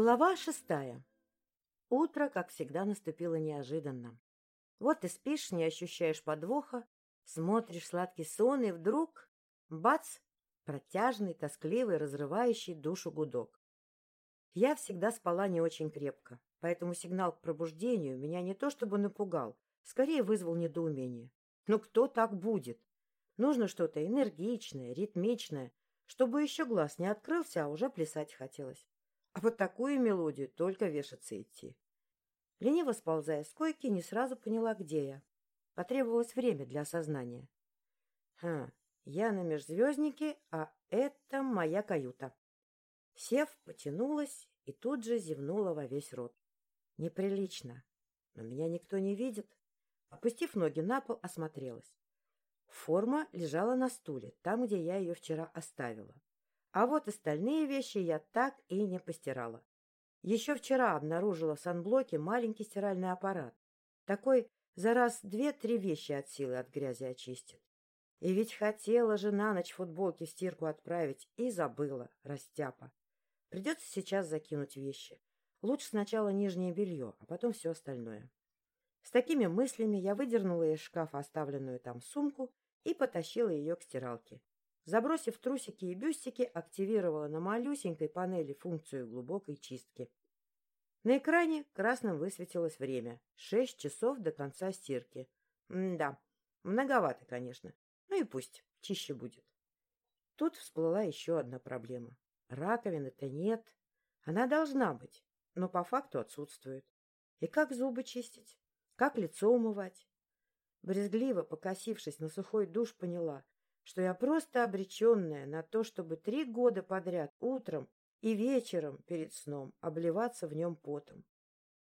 Глава шестая. Утро, как всегда, наступило неожиданно. Вот ты спишь, не ощущаешь подвоха, смотришь сладкий сон, и вдруг — бац! Протяжный, тоскливый, разрывающий душу гудок. Я всегда спала не очень крепко, поэтому сигнал к пробуждению меня не то чтобы напугал, скорее вызвал недоумение. Ну кто так будет? Нужно что-то энергичное, ритмичное, чтобы еще глаз не открылся, а уже плясать хотелось. А под такую мелодию только вешаться идти. Лениво сползая с койки, не сразу поняла, где я. Потребовалось время для осознания. Хм, я на межзвезднике, а это моя каюта. Сев, потянулась и тут же зевнула во весь рот. Неприлично, но меня никто не видит. Опустив ноги на пол, осмотрелась. Форма лежала на стуле, там, где я ее вчера оставила. А вот остальные вещи я так и не постирала. Еще вчера обнаружила в санблоке маленький стиральный аппарат. Такой за раз две-три вещи от силы от грязи очистит. И ведь хотела же на ночь футболки в стирку отправить и забыла, растяпа. Придется сейчас закинуть вещи. Лучше сначала нижнее белье, а потом все остальное. С такими мыслями я выдернула из шкафа оставленную там сумку и потащила ее к стиралке. Забросив трусики и бюстики, активировала на малюсенькой панели функцию глубокой чистки. На экране красным высветилось время. Шесть часов до конца стирки. М да, многовато, конечно. Ну и пусть, чище будет. Тут всплыла еще одна проблема. Раковины-то нет. Она должна быть, но по факту отсутствует. И как зубы чистить? Как лицо умывать? Брезгливо покосившись на сухой душ, поняла, что я просто обреченная на то, чтобы три года подряд утром и вечером перед сном обливаться в нем потом.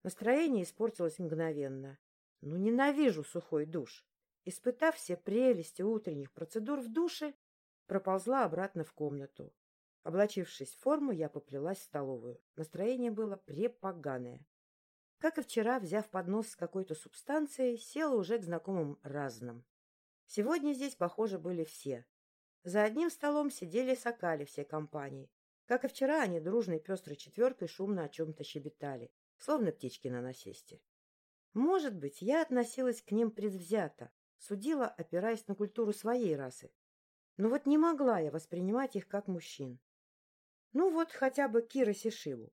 Настроение испортилось мгновенно. Ну, ненавижу сухой душ. Испытав все прелести утренних процедур в душе, проползла обратно в комнату. Облачившись в форму, я поплелась в столовую. Настроение было препоганое. Как и вчера, взяв поднос с какой-то субстанцией, села уже к знакомым разным. Сегодня здесь, похоже, были все. За одним столом сидели сокали всей компании. Как и вчера, они дружной пестрой четверкой шумно о чем-то щебетали, словно птички на насесте. Может быть, я относилась к ним предвзято, судила, опираясь на культуру своей расы. Но вот не могла я воспринимать их как мужчин. Ну вот хотя бы Кира Сишиву.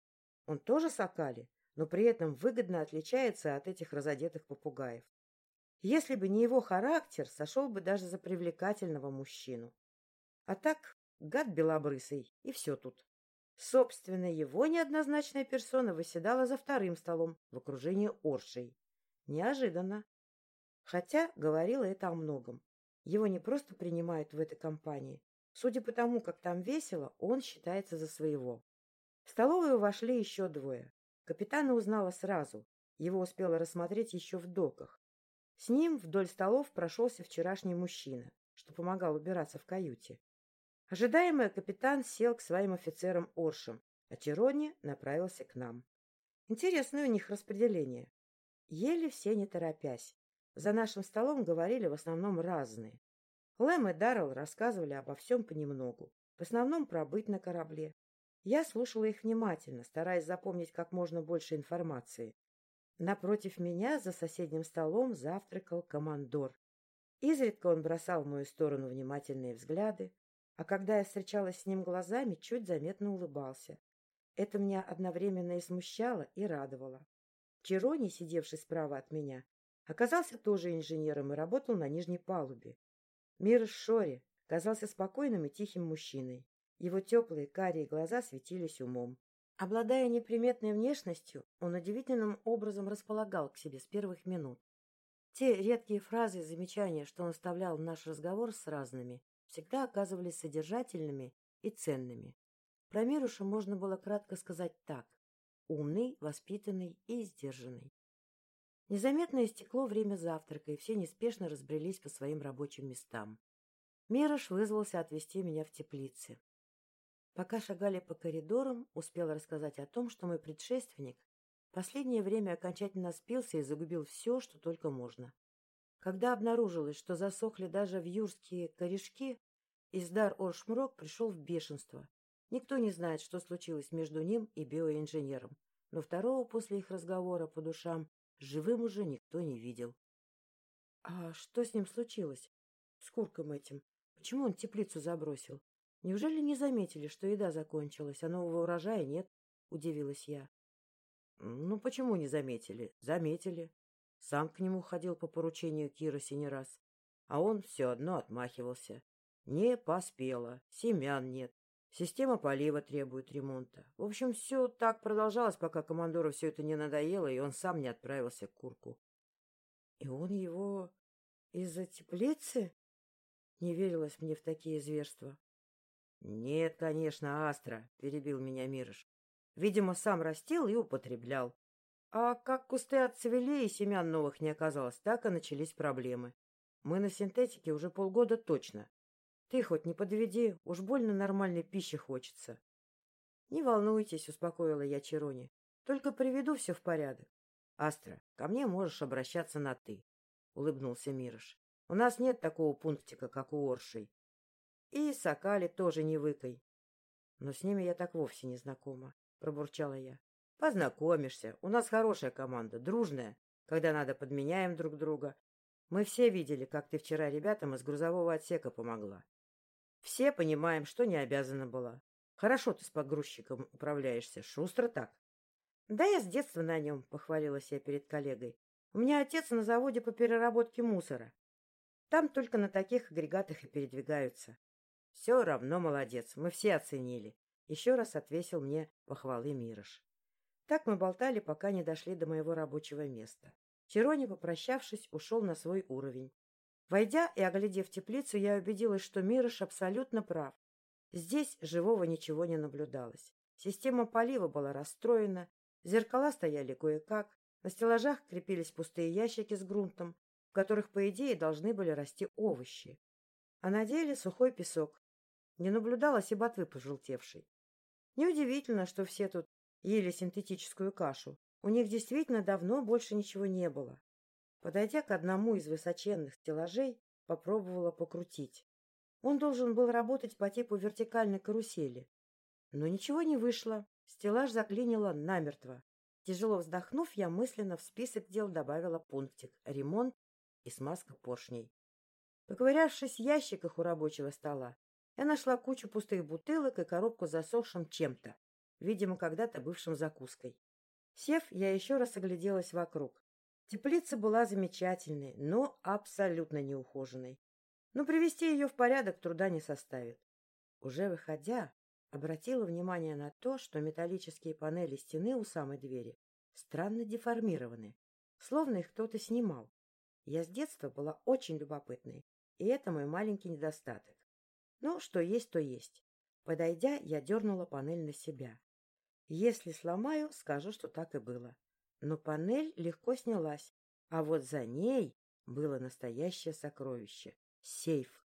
Он тоже сокали, но при этом выгодно отличается от этих разодетых попугаев. Если бы не его характер, сошел бы даже за привлекательного мужчину. А так, гад белобрысый, и все тут. Собственно, его неоднозначная персона выседала за вторым столом в окружении оршей. Неожиданно. Хотя говорила это о многом. Его не просто принимают в этой компании. Судя по тому, как там весело, он считается за своего. В столовую вошли еще двое. Капитана узнала сразу. Его успела рассмотреть еще в доках. С ним вдоль столов прошелся вчерашний мужчина, что помогал убираться в каюте. Ожидаемый капитан сел к своим офицерам Оршам, а Чирони направился к нам. Интересное у них распределение. Ели все не торопясь. За нашим столом говорили в основном разные. Лэм и Даррелл рассказывали обо всем понемногу, в основном про быт на корабле. Я слушала их внимательно, стараясь запомнить как можно больше информации, Напротив меня за соседним столом завтракал командор. Изредка он бросал в мою сторону внимательные взгляды, а когда я встречалась с ним глазами, чуть заметно улыбался. Это меня одновременно и смущало, и радовало. Чирони, сидевший справа от меня, оказался тоже инженером и работал на нижней палубе. Мир Шори казался спокойным и тихим мужчиной. Его теплые карие глаза светились умом. Обладая неприметной внешностью, он удивительным образом располагал к себе с первых минут. Те редкие фразы и замечания, что он вставлял в наш разговор с разными, всегда оказывались содержательными и ценными. Про Мируша можно было кратко сказать так – умный, воспитанный и сдержанный. Незаметно истекло время завтрака, и все неспешно разбрелись по своим рабочим местам. Мирош вызвался отвезти меня в теплицы. Пока шагали по коридорам, успел рассказать о том, что мой предшественник последнее время окончательно спился и загубил все, что только можно. Когда обнаружилось, что засохли даже вьюрские корешки, Издар Оршмрок пришел в бешенство Никто не знает, что случилось между ним и биоинженером, но второго после их разговора по душам живым уже никто не видел. — А что с ним случилось? С курком этим? Почему он теплицу забросил? Неужели не заметили, что еда закончилась, а нового урожая нет? — удивилась я. — Ну, почему не заметили? Заметили. Сам к нему ходил по поручению Кироси не раз. А он все одно отмахивался. Не поспела, семян нет, система полива требует ремонта. В общем, все так продолжалось, пока командору все это не надоело, и он сам не отправился к Курку. — И он его из-за теплицы? Не верилось мне в такие зверства. — Нет, конечно, Астра, — перебил меня Мирыш. Видимо, сам растил и употреблял. А как кусты отцвели и семян новых не оказалось, так и начались проблемы. Мы на синтетике уже полгода точно. Ты хоть не подведи, уж больно нормальной пищи хочется. — Не волнуйтесь, — успокоила я Чирони. — Только приведу все в порядок. — Астра, ко мне можешь обращаться на «ты», — улыбнулся Мирош. — У нас нет такого пунктика, как у Оршей. И Сакали тоже не выкай. Но с ними я так вовсе не знакома, — пробурчала я. Познакомишься. У нас хорошая команда, дружная. Когда надо, подменяем друг друга. Мы все видели, как ты вчера ребятам из грузового отсека помогла. Все понимаем, что не обязана была. Хорошо ты с погрузчиком управляешься. Шустро так. Да я с детства на нем, — похвалилась я перед коллегой. У меня отец на заводе по переработке мусора. Там только на таких агрегатах и передвигаются. Все равно молодец, мы все оценили. Еще раз отвесил мне похвалы Мирош. Так мы болтали, пока не дошли до моего рабочего места. Черони, попрощавшись, ушел на свой уровень. Войдя и оглядев теплицу, я убедилась, что Мирыш абсолютно прав. Здесь живого ничего не наблюдалось. Система полива была расстроена, зеркала стояли кое-как, на стеллажах крепились пустые ящики с грунтом, в которых, по идее, должны были расти овощи. А на деле сухой песок. Не наблюдалось и ботвы пожелтевшей. Неудивительно, что все тут ели синтетическую кашу. У них действительно давно больше ничего не было. Подойдя к одному из высоченных стеллажей, попробовала покрутить. Он должен был работать по типу вертикальной карусели. Но ничего не вышло. Стеллаж заклинило намертво. Тяжело вздохнув, я мысленно в список дел добавила пунктик «Ремонт» и смазка поршней. Поковырявшись в ящиках у рабочего стола, я нашла кучу пустых бутылок и коробку с засохшим чем-то видимо, когда-то бывшим закуской. Сев, я еще раз огляделась вокруг. Теплица была замечательной, но абсолютно неухоженной. Но привести ее в порядок труда не составит. Уже выходя, обратила внимание на то, что металлические панели стены у самой двери странно деформированы, словно их кто-то снимал. Я с детства была очень любопытной, и это мой маленький недостаток. Ну, что есть, то есть. Подойдя, я дернула панель на себя. Если сломаю, скажу, что так и было. Но панель легко снялась, а вот за ней было настоящее сокровище — сейф.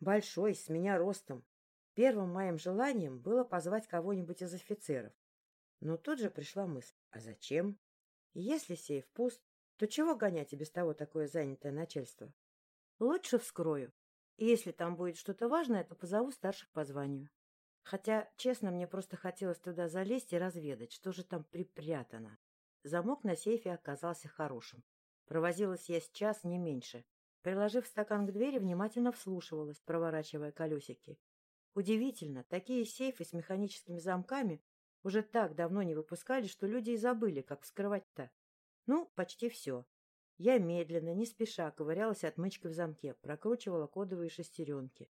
Большой, с меня ростом. Первым моим желанием было позвать кого-нибудь из офицеров. Но тут же пришла мысль, а зачем? Если сейф пуст, то чего гонять и без того такое занятое начальство? Лучше вскрою. И если там будет что-то важное, то позову старших по званию. Хотя, честно, мне просто хотелось туда залезть и разведать, что же там припрятано. Замок на сейфе оказался хорошим. Провозилась я сейчас не меньше. Приложив стакан к двери, внимательно вслушивалась, проворачивая колесики. Удивительно, такие сейфы с механическими замками уже так давно не выпускали, что люди и забыли, как вскрывать-то. Ну, почти все. Я медленно, не спеша ковырялась отмычкой в замке, прокручивала кодовые шестеренки.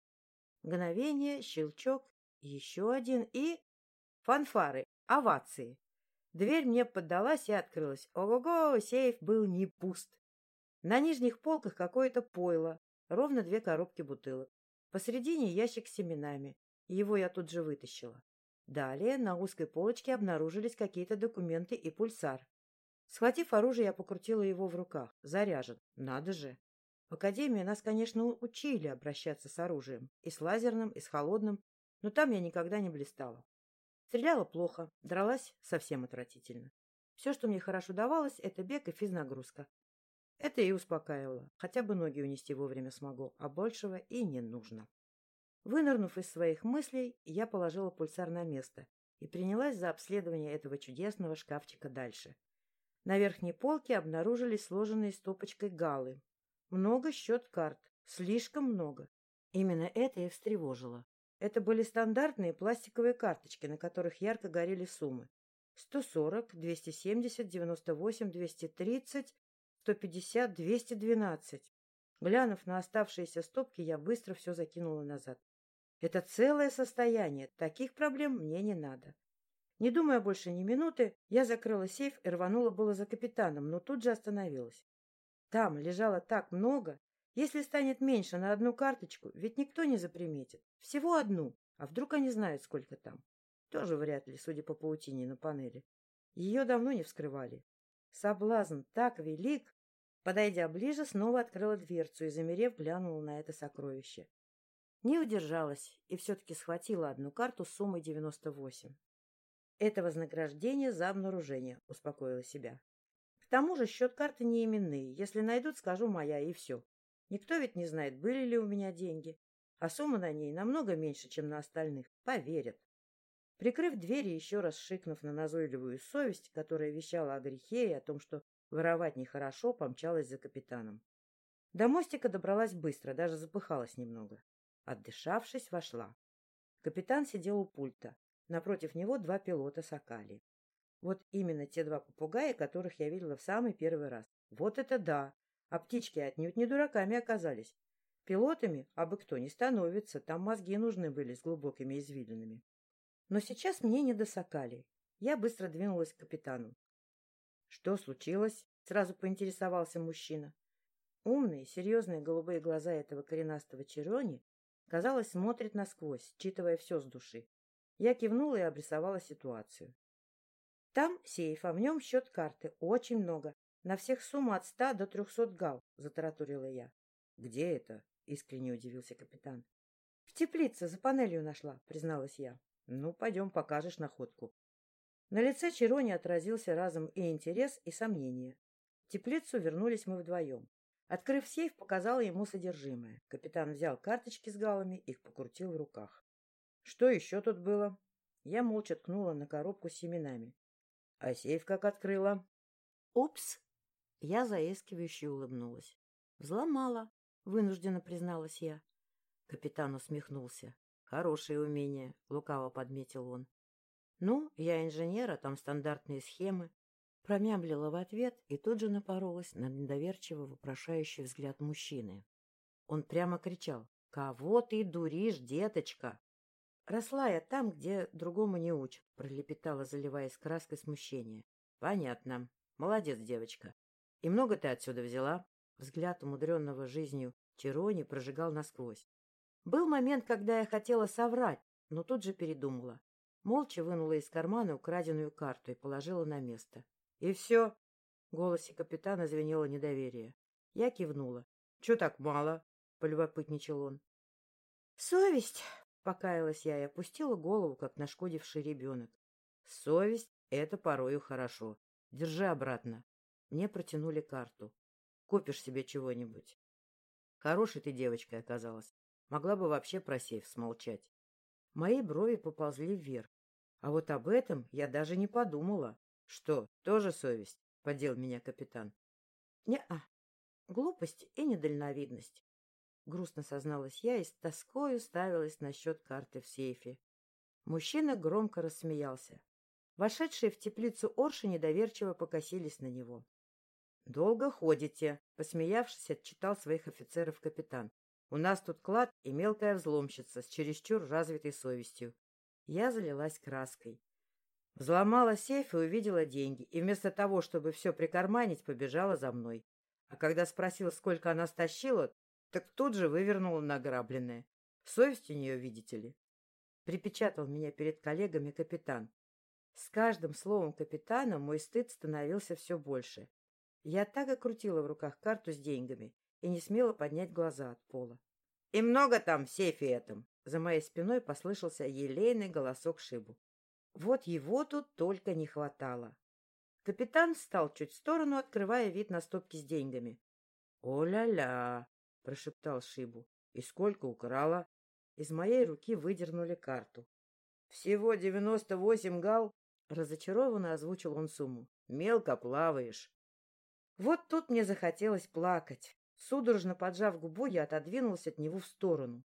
Мгновение, щелчок, еще один и... Фанфары, овации. Дверь мне поддалась и открылась. Ого-го, сейф был не пуст. На нижних полках какое-то пойло, ровно две коробки бутылок. Посредине ящик с семенами. Его я тут же вытащила. Далее на узкой полочке обнаружились какие-то документы и пульсар. Схватив оружие, я покрутила его в руках. Заряжен. Надо же. В академии нас, конечно, учили обращаться с оружием. И с лазерным, и с холодным, но там я никогда не блистала. Стреляла плохо, дралась совсем отвратительно. Все, что мне хорошо давалось, это бег и физнагрузка. Это и успокаивало. Хотя бы ноги унести вовремя смогу, а большего и не нужно. Вынырнув из своих мыслей, я положила пульсар на место и принялась за обследование этого чудесного шкафчика дальше. На верхней полке обнаружились сложенные стопочкой галы. Много счет-карт, слишком много. Именно это и встревожило. Это были стандартные пластиковые карточки, на которых ярко горели суммы. 140, 270, 98, 230, 150, 212. Глянув на оставшиеся стопки, я быстро все закинула назад. Это целое состояние, таких проблем мне не надо. Не думая больше ни минуты, я закрыла сейф и рванула было за капитаном, но тут же остановилась. Там лежало так много. Если станет меньше на одну карточку, ведь никто не заприметит. Всего одну. А вдруг они знают, сколько там? Тоже вряд ли, судя по паутине на панели. Ее давно не вскрывали. Соблазн так велик. Подойдя ближе, снова открыла дверцу и, замерев, глянула на это сокровище. Не удержалась и все-таки схватила одну карту с суммой 98. Это вознаграждение за обнаружение, успокоила себя. К тому же счет карты не именные. Если найдут, скажу моя, и все. Никто ведь не знает, были ли у меня деньги. А сумма на ней намного меньше, чем на остальных. Поверят. Прикрыв дверь и еще раз шикнув на назойливую совесть, которая вещала о грехе и о том, что воровать нехорошо, помчалась за капитаном. До мостика добралась быстро, даже запыхалась немного. Отдышавшись, вошла. Капитан сидел у пульта. Напротив него два пилота Сокали. Вот именно те два попугая, которых я видела в самый первый раз. Вот это да! А птички отнюдь не дураками оказались. Пилотами, а бы кто, не становится, там мозги нужны были с глубокими извилинами. Но сейчас мне не до Сокали. Я быстро двинулась к капитану. — Что случилось? — сразу поинтересовался мужчина. Умные, серьезные голубые глаза этого коренастого Черони, казалось, смотрят насквозь, считывая все с души. Я кивнула и обрисовала ситуацию. Там сейф, а в нем счет карты. Очень много. На всех сумма от ста до трехсот гал, — затараторила я. — Где это? — искренне удивился капитан. — В теплице за панелью нашла, — призналась я. — Ну, пойдем, покажешь находку. На лице Чирони отразился разом и интерес, и сомнение. В теплицу вернулись мы вдвоем. Открыв сейф, показала ему содержимое. Капитан взял карточки с галами, их покрутил в руках. Что еще тут было? Я молча ткнула на коробку с семенами. А сейф как открыла? Упс! Я заискивающе улыбнулась. Взломала, вынужденно призналась я. Капитан усмехнулся. Хорошее умение, лукаво подметил он. Ну, я инженер, а там стандартные схемы. Промямлила в ответ и тут же напоролась на недоверчиво вопрошающий взгляд мужчины. Он прямо кричал. «Кого ты дуришь, деточка?» Росла я там, где другому не учат, пролепетала, заливаясь краской смущения. Понятно. Молодец, девочка. И много ты отсюда взяла? Взгляд умудренного жизнью Чирони прожигал насквозь. Был момент, когда я хотела соврать, но тут же передумала. Молча вынула из кармана украденную карту и положила на место. — И все? — в голосе капитана звенело недоверие. Я кивнула. — Чего так мало? — полюбопытничал он. — Совесть, Покаялась я и опустила голову, как нашкодивший ребенок. Совесть — это порою хорошо. Держи обратно. Мне протянули карту. Купишь себе чего-нибудь. Хорошей ты девочкой оказалась. Могла бы вообще про сейф смолчать. Мои брови поползли вверх. А вот об этом я даже не подумала. Что, тоже совесть? — подел меня капитан. Не-а. Глупость и недальновидность. Грустно созналась я и с тоской уставилась на счет карты в сейфе. Мужчина громко рассмеялся. Вошедшие в теплицу Орши недоверчиво покосились на него. — Долго ходите, — посмеявшись, отчитал своих офицеров капитан. — У нас тут клад и мелкая взломщица с чересчур развитой совестью. Я залилась краской. Взломала сейф и увидела деньги, и вместо того, чтобы все прикарманить, побежала за мной. А когда спросила, сколько она стащила, так тут же вывернула награбленное. Совесть у нее, видите ли. Припечатал меня перед коллегами капитан. С каждым словом капитана мой стыд становился все больше. Я так и крутила в руках карту с деньгами и не смела поднять глаза от пола. — И много там в сейфе этом? За моей спиной послышался елейный голосок Шибу. Вот его тут только не хватало. Капитан встал чуть в сторону, открывая вид на стопки с деньгами. «О — О-ля-ля! — прошептал Шибу. — И сколько украла? из моей руки выдернули карту. «Всего девяносто восемь гал?» — разочарованно озвучил он сумму. «Мелко плаваешь». Вот тут мне захотелось плакать. Судорожно поджав губу, я отодвинулась от него в сторону.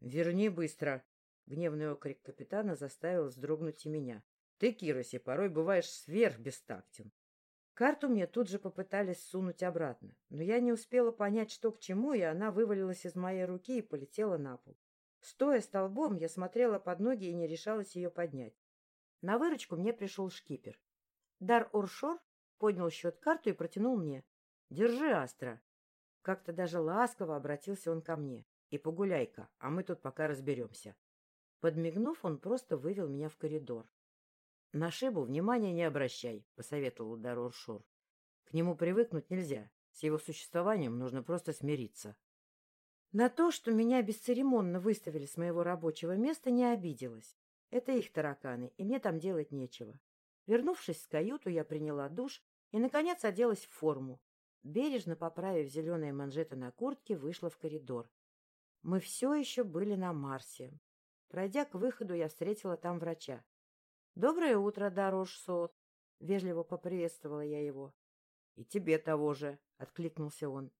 «Верни быстро!» — гневный окрик капитана заставил вздрогнуть и меня. «Ты, Кироси, порой бываешь сверхбестактен». Карту мне тут же попытались сунуть обратно, но я не успела понять, что к чему, и она вывалилась из моей руки и полетела на пол. Стоя столбом, я смотрела под ноги и не решалась ее поднять. На выручку мне пришел шкипер. Дар Уршор поднял счет-карту и протянул мне. «Держи, Астра!» Как-то даже ласково обратился он ко мне. «И погуляй-ка, а мы тут пока разберемся». Подмигнув, он просто вывел меня в коридор. «На шибу внимания не обращай», — посоветовал Дар Уршор. «К нему привыкнуть нельзя. С его существованием нужно просто смириться». На то, что меня бесцеремонно выставили с моего рабочего места, не обиделась. Это их тараканы, и мне там делать нечего. Вернувшись в каюту, я приняла душ и, наконец, оделась в форму. Бережно поправив зеленые манжеты на куртке, вышла в коридор. Мы все еще были на Марсе. Пройдя к выходу, я встретила там врача. — Доброе утро, Дорож Сот! — вежливо поприветствовала я его. — И тебе того же! — откликнулся он.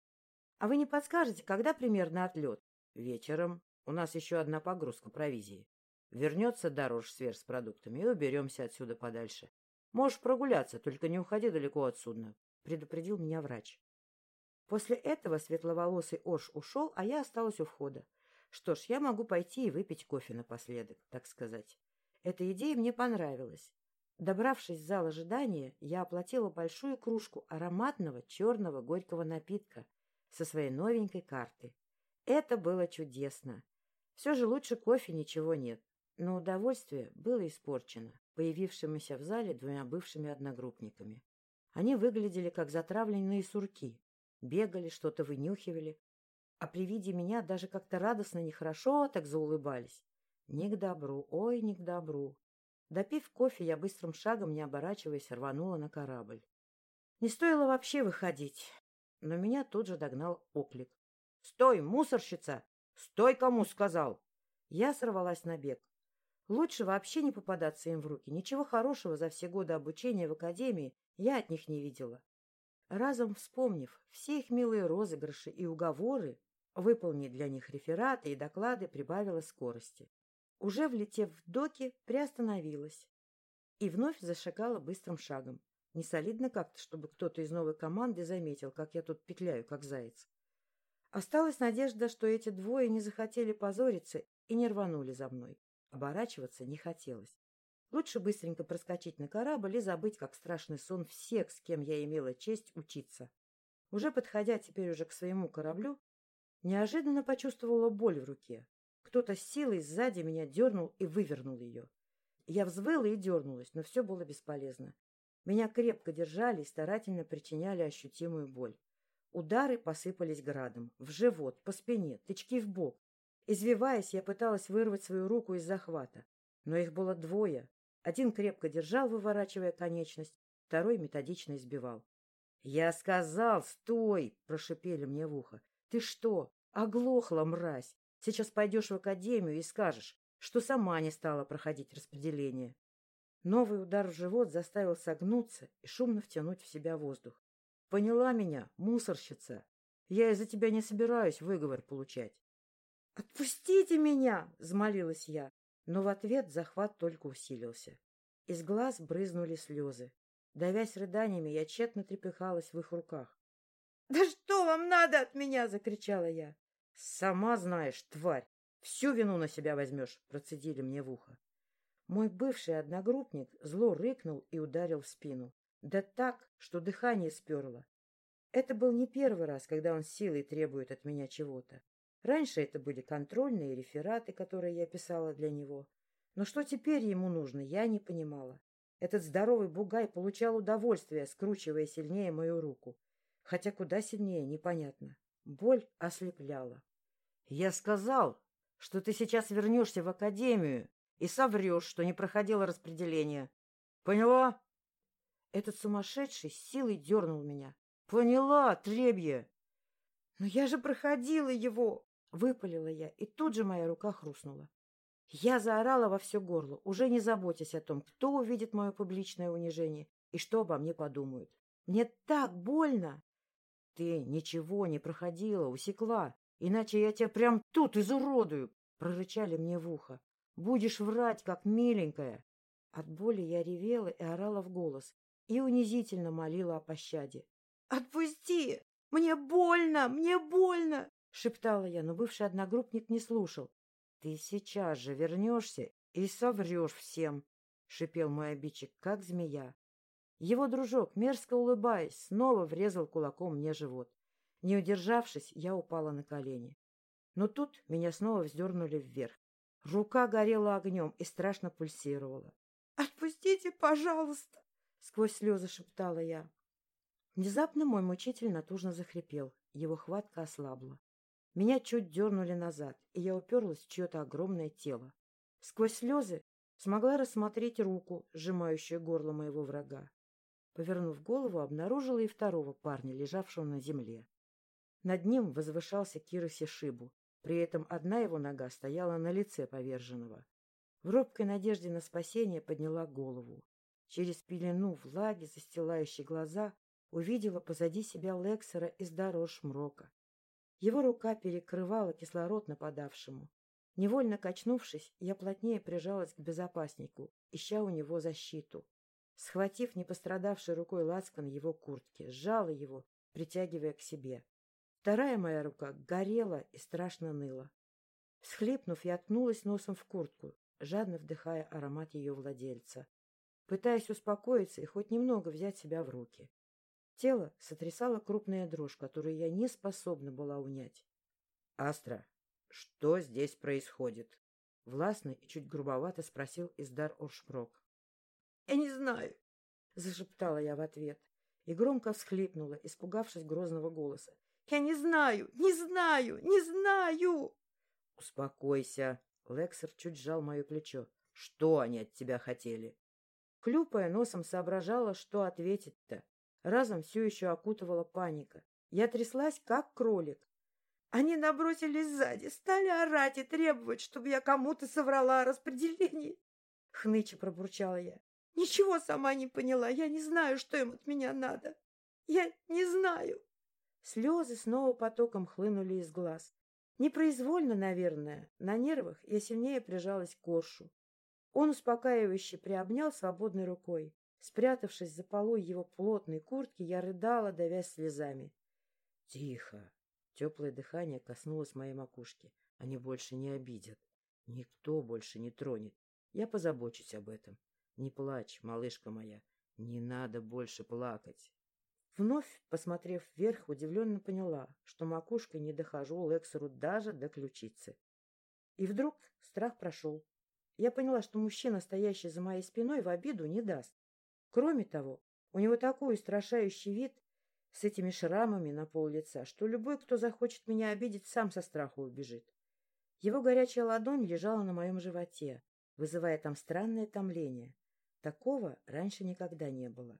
А вы не подскажете, когда примерно отлет? Вечером. У нас еще одна погрузка провизии. Вернется дорож сверх с продуктами и уберемся отсюда подальше. Можешь прогуляться, только не уходи далеко от судна, — предупредил меня врач. После этого светловолосый Ош ушел, а я осталась у входа. Что ж, я могу пойти и выпить кофе напоследок, так сказать. Эта идея мне понравилась. Добравшись в зал ожидания, я оплатила большую кружку ароматного черного горького напитка — со своей новенькой карты. Это было чудесно. Все же лучше кофе ничего нет. Но удовольствие было испорчено появившимися в зале двумя бывшими одногруппниками. Они выглядели как затравленные сурки, бегали, что-то вынюхивали, а при виде меня даже как-то радостно нехорошо так заулыбались. Не к добру, ой, не к добру. Допив кофе, я быстрым шагом, не оборачиваясь, рванула на корабль. Не стоило вообще выходить но меня тут же догнал оклик. — Стой, мусорщица! Стой, кому сказал! Я сорвалась на бег. Лучше вообще не попадаться им в руки. Ничего хорошего за все годы обучения в академии я от них не видела. Разом вспомнив все их милые розыгрыши и уговоры, выполнить для них рефераты и доклады прибавила скорости. Уже влетев в доки, приостановилась и вновь зашагала быстрым шагом. Не солидно как-то, чтобы кто-то из новой команды заметил, как я тут петляю, как заяц. Осталась надежда, что эти двое не захотели позориться и не рванули за мной. Оборачиваться не хотелось. Лучше быстренько проскочить на корабль и забыть, как страшный сон, всех, с кем я имела честь учиться. Уже подходя теперь уже к своему кораблю, неожиданно почувствовала боль в руке. Кто-то с силой сзади меня дернул и вывернул ее. Я взвыла и дернулась, но все было бесполезно. Меня крепко держали и старательно причиняли ощутимую боль. Удары посыпались градом. В живот, по спине, тычки в бок. Извиваясь, я пыталась вырвать свою руку из захвата. Но их было двое. Один крепко держал, выворачивая конечность, второй методично избивал. — Я сказал, стой! — прошипели мне в ухо. — Ты что, оглохла, мразь? Сейчас пойдешь в академию и скажешь, что сама не стала проходить распределение. Новый удар в живот заставил согнуться и шумно втянуть в себя воздух. — Поняла меня, мусорщица? Я из-за тебя не собираюсь выговор получать. — Отпустите меня! — взмолилась я, но в ответ захват только усилился. Из глаз брызнули слезы. Давясь рыданиями, я тщетно трепыхалась в их руках. — Да что вам надо от меня? — закричала я. — Сама знаешь, тварь, всю вину на себя возьмешь, — процедили мне в ухо. Мой бывший одногруппник зло рыкнул и ударил в спину. Да так, что дыхание сперло. Это был не первый раз, когда он силой требует от меня чего-то. Раньше это были контрольные рефераты, которые я писала для него. Но что теперь ему нужно, я не понимала. Этот здоровый бугай получал удовольствие, скручивая сильнее мою руку. Хотя куда сильнее, непонятно. Боль ослепляла. — Я сказал, что ты сейчас вернешься в академию, и соврешь, что не проходило распределение. Поняла? Этот сумасшедший силой дернул меня. Поняла, требье. Но я же проходила его, Выпалила я, и тут же моя рука хрустнула. Я заорала во все горло, уже не заботясь о том, кто увидит мое публичное унижение и что обо мне подумают. Мне так больно! Ты ничего не проходила, усекла, иначе я тебя прям тут изуродую, прорычали мне в ухо. Будешь врать, как миленькая. От боли я ревела и орала в голос, и унизительно молила о пощаде. «Отпусти! Мне больно! Мне больно!» — шептала я, но бывший одногруппник не слушал. — Ты сейчас же вернешься и соврешь всем, — шипел мой обидчик, как змея. Его дружок, мерзко улыбаясь, снова врезал кулаком мне живот. Не удержавшись, я упала на колени. Но тут меня снова вздернули вверх. Рука горела огнем и страшно пульсировала. — Отпустите, пожалуйста! — сквозь слезы шептала я. Внезапно мой мучитель натужно захрипел. Его хватка ослабла. Меня чуть дернули назад, и я уперлась в чье-то огромное тело. Сквозь слезы смогла рассмотреть руку, сжимающую горло моего врага. Повернув голову, обнаружила и второго парня, лежавшего на земле. Над ним возвышался Кира Сишибу, при этом одна его нога стояла на лице поверженного. В робкой надежде на спасение подняла голову. Через пелену влаги, застилающей глаза, увидела позади себя Лексера из дорож мрока. Его рука перекрывала кислород нападавшему. Невольно качнувшись, я плотнее прижалась к безопаснику, ища у него защиту. Схватив не пострадавшей рукой лацкан его куртки, сжала его, притягивая к себе. Вторая моя рука горела и страшно ныла. Схлипнув, я откнулась носом в куртку, жадно вдыхая аромат ее владельца, пытаясь успокоиться и хоть немного взять себя в руки. Тело сотрясало крупная дрожь, которую я не способна была унять. — Астра, что здесь происходит? — властно и чуть грубовато спросил Издар Оршпрок. — Я не знаю, — зашептала я в ответ и громко всхлипнула, испугавшись грозного голоса. — Я не знаю, не знаю, не знаю! — Успокойся. Лексер чуть сжал мое плечо. — Что они от тебя хотели? Хлюпая носом, соображала, что ответить-то. Разом все еще окутывала паника. Я тряслась, как кролик. Они набросились сзади, стали орать и требовать, чтобы я кому-то соврала о распределении. Хныча пробурчала я. Ничего сама не поняла. Я не знаю, что им от меня надо. Я не знаю. Слезы снова потоком хлынули из глаз. Непроизвольно, наверное. На нервах я сильнее прижалась к Коршу. Он успокаивающе приобнял свободной рукой. Спрятавшись за полой его плотной куртки, я рыдала, давясь слезами. — Тихо! Теплое дыхание коснулось моей макушки. Они больше не обидят. Никто больше не тронет. Я позабочусь об этом. Не плачь, малышка моя. Не надо больше плакать. Вновь, посмотрев вверх, удивленно поняла, что макушкой не дохожу Лексеру даже до ключицы. И вдруг страх прошел. Я поняла, что мужчина, стоящий за моей спиной, в обиду не даст. Кроме того, у него такой устрашающий вид с этими шрамами на пол лица, что любой, кто захочет меня обидеть, сам со страху убежит. Его горячая ладонь лежала на моем животе, вызывая там странное томление. Такого раньше никогда не было.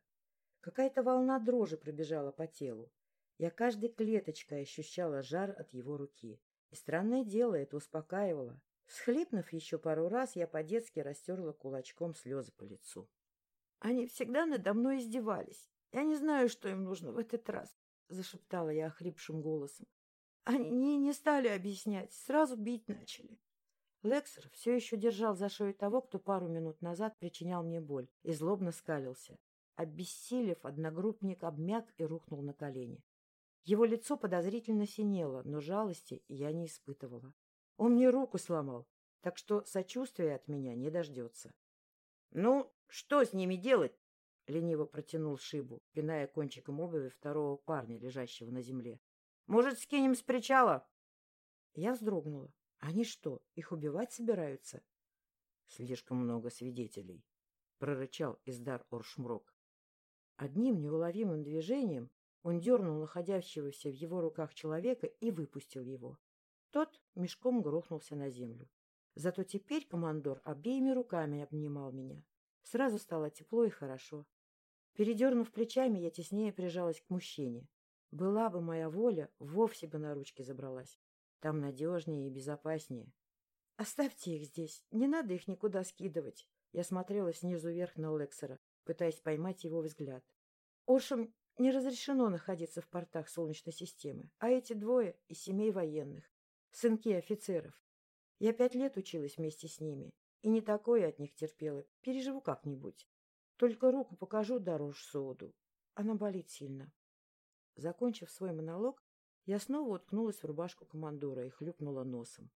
Какая-то волна дрожи пробежала по телу. Я каждой клеточкой ощущала жар от его руки. И странное дело, это успокаивало. Схлипнув еще пару раз, я по-детски растерла кулачком слезы по лицу. Они всегда надо мной издевались. Я не знаю, что им нужно в этот раз, — зашептала я охрипшим голосом. Они не, стали объяснять, сразу бить начали. Лексер все еще держал за шею того, кто пару минут назад причинял мне боль, и злобно скалился. Обессилев, одногруппник обмяк и рухнул на колени. Его лицо подозрительно синело, но жалости я не испытывала. Он мне руку сломал, так что сочувствия от меня не дождется. — Ну, что с ними делать? — лениво протянул Шибу, пиная кончиком обуви второго парня, лежащего на земле. — Может, скинем с причала? Я вздрогнула. Они что, их убивать собираются? — Слишком много свидетелей, — прорычал Издар Оршмрок. Одним неуловимым движением он дернул находящегося в его руках человека и выпустил его. Тот мешком грохнулся на землю. Зато теперь командор обеими руками обнимал меня. Сразу стало тепло и хорошо. Передернув плечами, я теснее прижалась к мужчине. Была бы моя воля, вовсе бы на ручки забралась. Там надежнее и безопаснее. Оставьте их здесь. Не надо их никуда скидывать. Я смотрела снизу вверх на Лексера, пытаясь поймать его взгляд. Оршам не разрешено находиться в портах Солнечной системы, а эти двое из семей военных, сынки офицеров. Я пять лет училась вместе с ними, и не такое от них терпела. Переживу как-нибудь. Только руку покажу дороже Соуду. Она болит сильно. Закончив свой монолог, я снова уткнулась в рубашку командора и хлюпнула носом.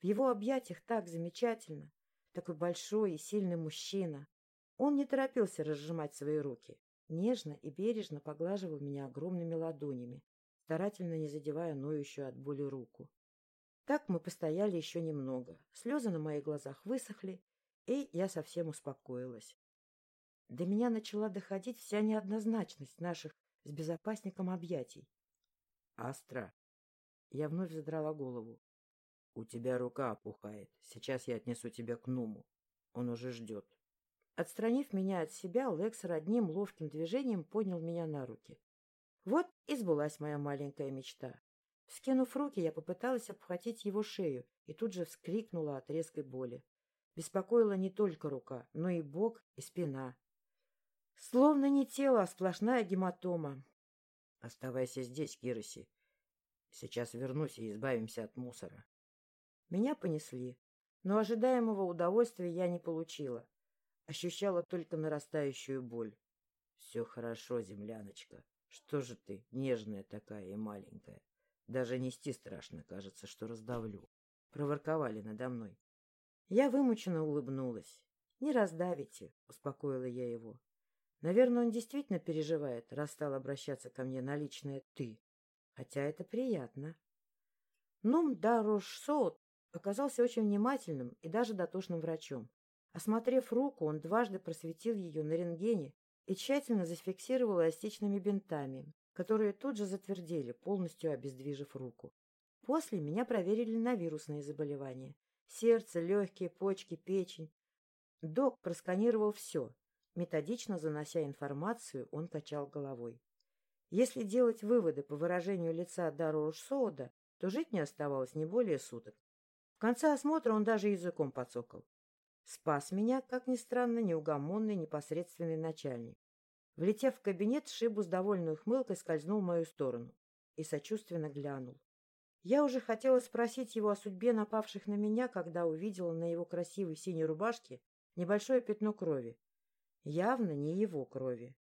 В его объятиях так замечательно. Такой большой и сильный мужчина. Он не торопился разжимать свои руки. Нежно и бережно поглаживал меня огромными ладонями, старательно не задевая ноющую от боли руку. Так мы постояли еще немного. Слезы на моих глазах высохли, и я совсем успокоилась. До меня начала доходить вся неоднозначность наших с безопасником объятий. — Астра! Я вновь задрала голову. — У тебя рука опухает. Сейчас я отнесу тебя к Нуму. Он уже ждет. Отстранив меня от себя, Лексер одним ловким движением поднял меня на руки. Вот и сбылась моя маленькая мечта. Скинув руки, я попыталась обхватить его шею и тут же вскрикнула от резкой боли. Беспокоила не только рука, но и бок и спина. Словно не тело, а сплошная гематома. — Оставайся здесь, Кироси. Сейчас вернусь и избавимся от мусора. Меня понесли, но ожидаемого удовольствия я не получила. Ощущала только нарастающую боль. — Все хорошо, земляночка. Что же ты, нежная такая и маленькая? Даже нести страшно, кажется, что раздавлю. Проворковали надо мной. Я вымученно улыбнулась. — Не раздавите, — успокоила я его. Наверное, он действительно переживает, раз стал обращаться ко мне на личное «ты». Хотя это приятно. Нум Дарушсоут оказался очень внимательным и даже дотошным врачом. Осмотрев руку, он дважды просветил ее на рентгене и тщательно зафиксировал эластичными бинтами, которые тут же затвердели, полностью обездвижив руку. После меня проверили на вирусные заболевания. Сердце, легкие, почки, печень. Док просканировал все. Методично занося информацию, он качал головой. Если делать выводы по выражению лица Дару Соуда, то жить не оставалось не более суток. В конце осмотра он даже языком подсокал. Спас меня, как ни странно, неугомонный непосредственный начальник. Влетев в кабинет, Шибу с довольной ухмылкой скользнул в мою сторону и сочувственно глянул. Я уже хотела спросить его о судьбе напавших на меня, когда увидела на его красивой синей рубашке небольшое пятно крови. Явно не его крови.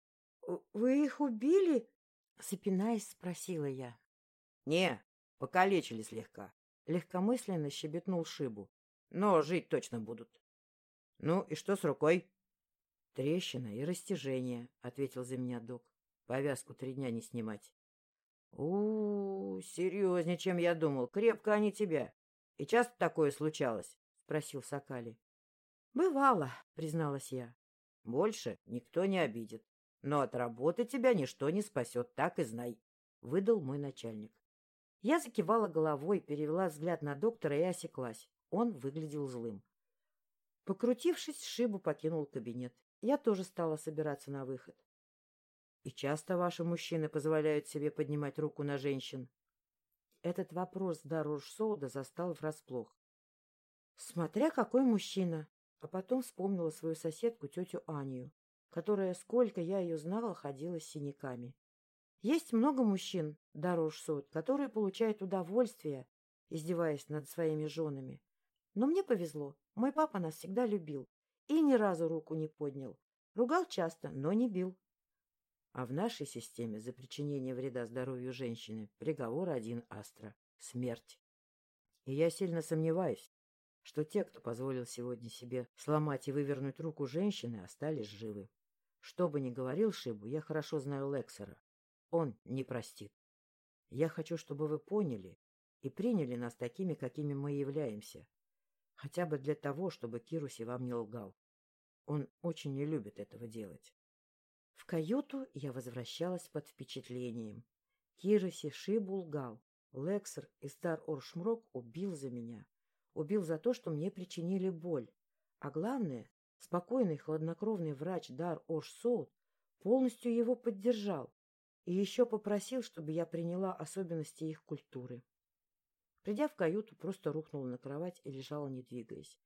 — Вы их убили? — запинаясь, спросила я. — Не, покалечили слегка. Легкомысленно щебетнул Шибу. Но жить точно будут. — Ну и что с рукой? — Трещина и растяжение, — ответил за меня док. — Повязку три дня не снимать. — У, серьезнее, чем я думал. Крепко они тебя. И часто такое случалось? — спросил Сакали. — Бывало, — призналась я. — Больше никто не обидит. Но от работы тебя ничто не спасет, так и знай, — выдал мой начальник. Я закивала головой, перевела взгляд на доктора и осеклась. Он выглядел злым. Покрутившись, Шибу покинул кабинет. Я тоже стала собираться на выход. — И часто ваши мужчины позволяют себе поднимать руку на женщин? Этот вопрос Даруш Соуда застал врасплох. — Смотря какой мужчина! А потом вспомнила свою соседку, тетю Анию, которая, сколько я ее знала, ходила с синяками. Есть много мужчин, Даруш Соуд, которые получают удовольствие, издеваясь над своими женами. Но мне повезло, мой папа нас всегда любил и ни разу руку не поднял. Ругал часто, но не бил. А в нашей системе за причинение вреда здоровью женщины приговор один астра — смерть. И я сильно сомневаюсь, что те, кто позволил сегодня себе сломать и вывернуть руку женщины, остались живы. Что бы ни говорил Шибу, я хорошо знаю Лексера. Он не простит. Я хочу, чтобы вы поняли и приняли нас такими, какими мы являемся, Хотя бы для того, чтобы Кируси вам не лгал. Он очень не любит этого делать. В каюту я возвращалась под впечатлением. Кируси Шибу лгал. Лексер и Стар Оршмрок убил за меня. Убил за то, что мне причинили боль. А главное, спокойный, хладнокровный врач Дар Оршсоут полностью его поддержал и еще попросил, чтобы я приняла особенности их культуры. Придя в каюту, просто рухнула на кровать и лежала, не двигаясь.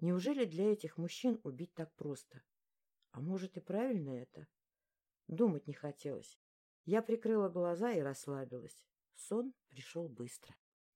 Неужели для этих мужчин убить так просто? А может, и правильно это? Думать не хотелось. Я прикрыла глаза и расслабилась. Сон пришел быстро.